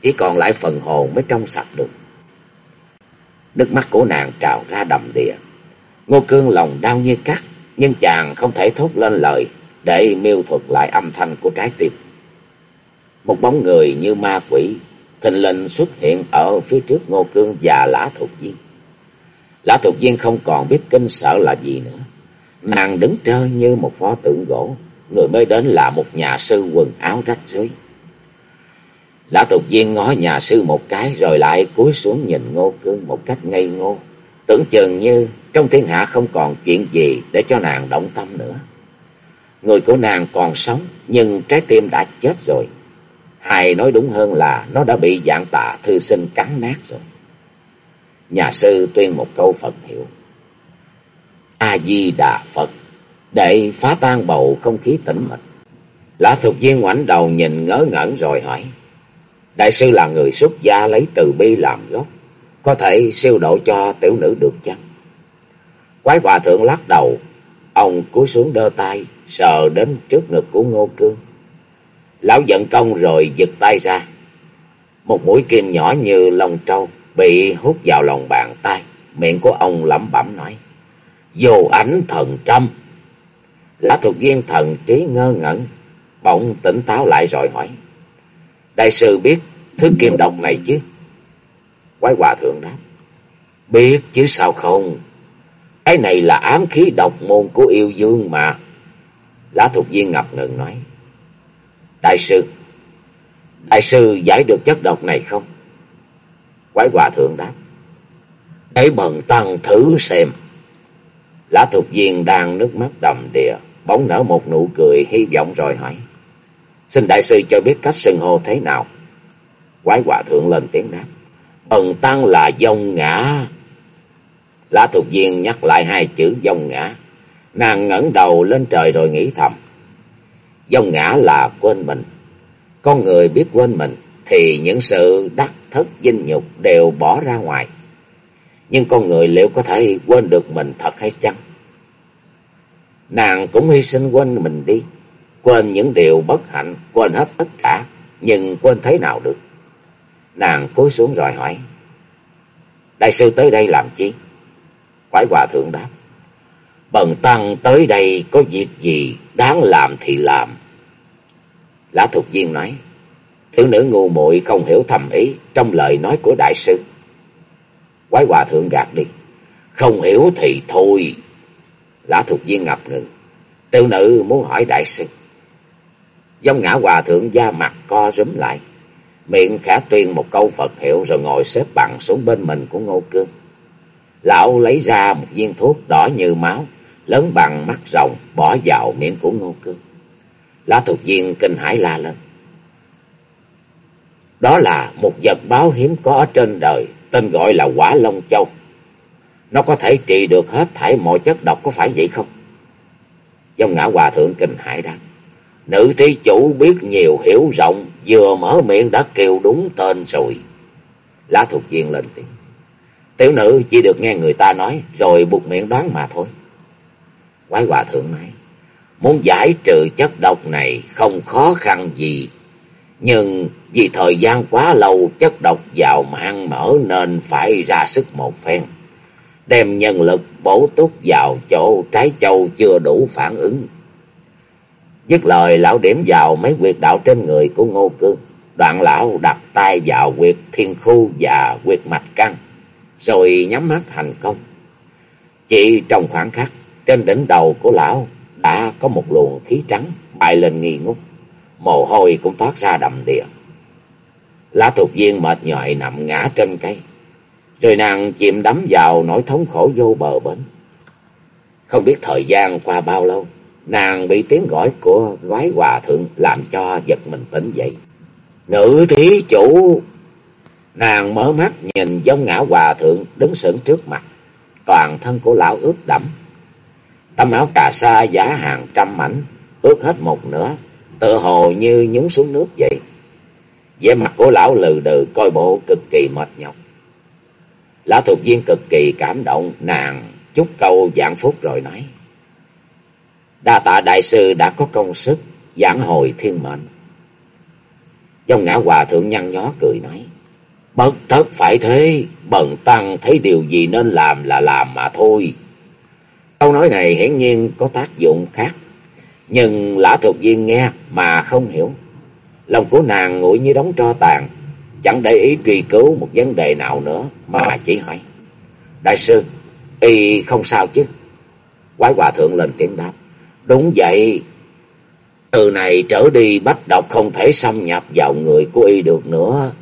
chỉ còn lại phần hồn mới trong sạch được. Nước mắt của nàng trào ra đầm đìa. Ngô Cương lòng đau như cắt, nhưng chàng không thể thốt lên lời để miêu thuật lại âm thanh của trái tim. Một bóng người như ma quỷ thình lình xuất hiện ở phía trước Ngô Cương và Lã Thục Viên. Lã Thục Viên không còn biết kinh sợ là gì nữa. Nàng đứng trơ như một pho tượng gỗ, người mới đến là một nhà sư quần áo rách rưới. Lã Tục Viên ngó nhà sư một cái rồi lại cúi xuống nhìn Ngô Cương một cách ngây ngô, tưởng chừng như trong thiên hạ không còn chuyện gì để cho nàng động tâm nữa. Người của nàng còn sống, nhưng trái tim đã chết rồi. Hay nói đúng hơn là nó đã bị dạng tà thư sinh cắn nát rồi. Nhà sư tuyên một câu Phật hiệu. A-di-đà Phật, để phá tan bầu không khí tĩnh mịch. Lã Thục Viên ngoảnh đầu nhìn ngớ ngẩn rồi hỏi. Đại sư là người xuất gia lấy từ bi làm gốc, có thể siêu độ cho tiểu nữ được chăng? Quái hòa thượng lắc đầu, ông cúi xuống đơ tay, sờ đến trước ngực của Ngô Cương. Lão giận công rồi giật tay ra. Một mũi kim nhỏ như lông trâu bị hút vào lòng bàn tay. Miệng của ông lẩm bẩm nói. Vô ảnh thần trăm. Lã thuộc viên thần trí ngơ ngẩn. Bỗng tỉnh táo lại rồi hỏi. Đại sư biết thứ kim độc này chứ? Quái hòa thượng đáp. Biết chứ sao không? Cái này là ám khí độc môn của yêu dương mà. Lã thuộc viên ngập ngừng nói. Đại sư, đại sư giải được chất độc này không? Quái hòa thượng đáp. Để bần tăng thử xem. Lã thuộc viên đang nước mắt đầm đìa, bóng nở một nụ cười hy vọng rồi hỏi. Xin đại sư cho biết cách sừng hô thế nào? Quái hòa thượng lên tiếng đáp. Bần tăng là dông ngã. Lã thuộc viên nhắc lại hai chữ dông ngã. Nàng ngẩng đầu lên trời rồi nghĩ thầm. Dông ngã là quên mình. Con người biết quên mình thì những sự đắc thất dinh nhục đều bỏ ra ngoài. Nhưng con người liệu có thể quên được mình thật hay chăng? Nàng cũng hy sinh quên mình đi. Quên những điều bất hạnh, quên hết tất cả. Nhưng quên thế nào được? Nàng cúi xuống rồi hỏi. Đại sư tới đây làm chi? Quái hòa thượng đáp. Bần tăng tới đây có việc gì đáng làm thì làm. Lã Thục Viên nói. Thiếu nữ ngu muội không hiểu thầm ý trong lời nói của đại sư. Quái hòa thượng gạt đi. Không hiểu thì thôi. Lã thuộc Viên ngập ngừng. Tiểu nữ muốn hỏi đại sư. Dông ngã hòa thượng da mặt co rúm lại. Miệng khả tuyên một câu Phật hiệu rồi ngồi xếp bằng xuống bên mình của Ngô Cương. Lão lấy ra một viên thuốc đỏ như máu, lớn bằng mắt rồng, bỏ vào miệng của Ngô Cương. Lá thuộc viên kinh hãi la lên. Đó là một vật báo hiếm có ở trên đời, tên gọi là quả long châu. Nó có thể trị được hết thảy mọi chất độc có phải vậy không? Dông ngã hòa thượng kinh hãi đáp. Nữ thí chủ biết nhiều hiểu rộng, vừa mở miệng đã kêu đúng tên rồi. Lá thuộc viên lên tiếng. Tiểu nữ chỉ được nghe người ta nói, rồi buộc miệng đoán mà thôi. Quái hòa thượng nói, muốn giải trừ chất độc này không khó khăn gì. Nhưng vì thời gian quá lâu, chất độc vào mạng mở nên phải ra sức một phen. Đem nhân lực bổ túc vào chỗ trái châu chưa đủ phản ứng. Dứt lời, lão điểm vào mấy quyệt đạo trên người của Ngô Cương. Đoạn lão đặt tay vào quyệt thiên khu và quyệt mạch căng. Rồi nhắm mắt thành công. Chỉ trong khoảng khắc, trên đỉnh đầu của lão đã có một luồng khí trắng bay lên nghi ngút. Mồ hôi cũng toát ra đầm đìa. Lá thuộc viên mệt nhòi nằm ngã trên cây. Rồi nàng chìm đắm vào nỗi thống khổ vô bờ bến. Không biết thời gian qua bao lâu. Nàng bị tiếng gọi của gói hòa thượng làm cho giật mình tỉnh dậy. Nữ thí chủ! Nàng mở mắt nhìn giống ngã hòa thượng đứng sững trước mặt. Toàn thân của lão ướt đẫm. Tấm áo cà sa giá hàng trăm mảnh, ướt hết một nửa, tự hồ như nhúng xuống nước vậy. vẻ mặt của lão lừ đừ coi bộ cực kỳ mệt nhọc. Lão thuộc viên cực kỳ cảm động, nàng chúc câu dạng phúc rồi nói. Đa tạ đại sư đã có công sức, giảng hồi thiên mệnh. Dòng ngã hòa thượng nhăn nhó cười nói. Bất tất phải thế, bần tăng thấy điều gì nên làm là làm mà thôi. Câu nói này hiển nhiên có tác dụng khác. Nhưng lã thuộc viên nghe mà không hiểu. Lòng của nàng nguội như đóng tro tàn. Chẳng để ý truy cứu một vấn đề nào nữa mà chỉ hỏi. Đại sư, y không sao chứ? Quái hòa thượng lên tiếng đáp. Đúng vậy. Từ này trở đi bách độc không thể xâm nhập vào người của y được nữa.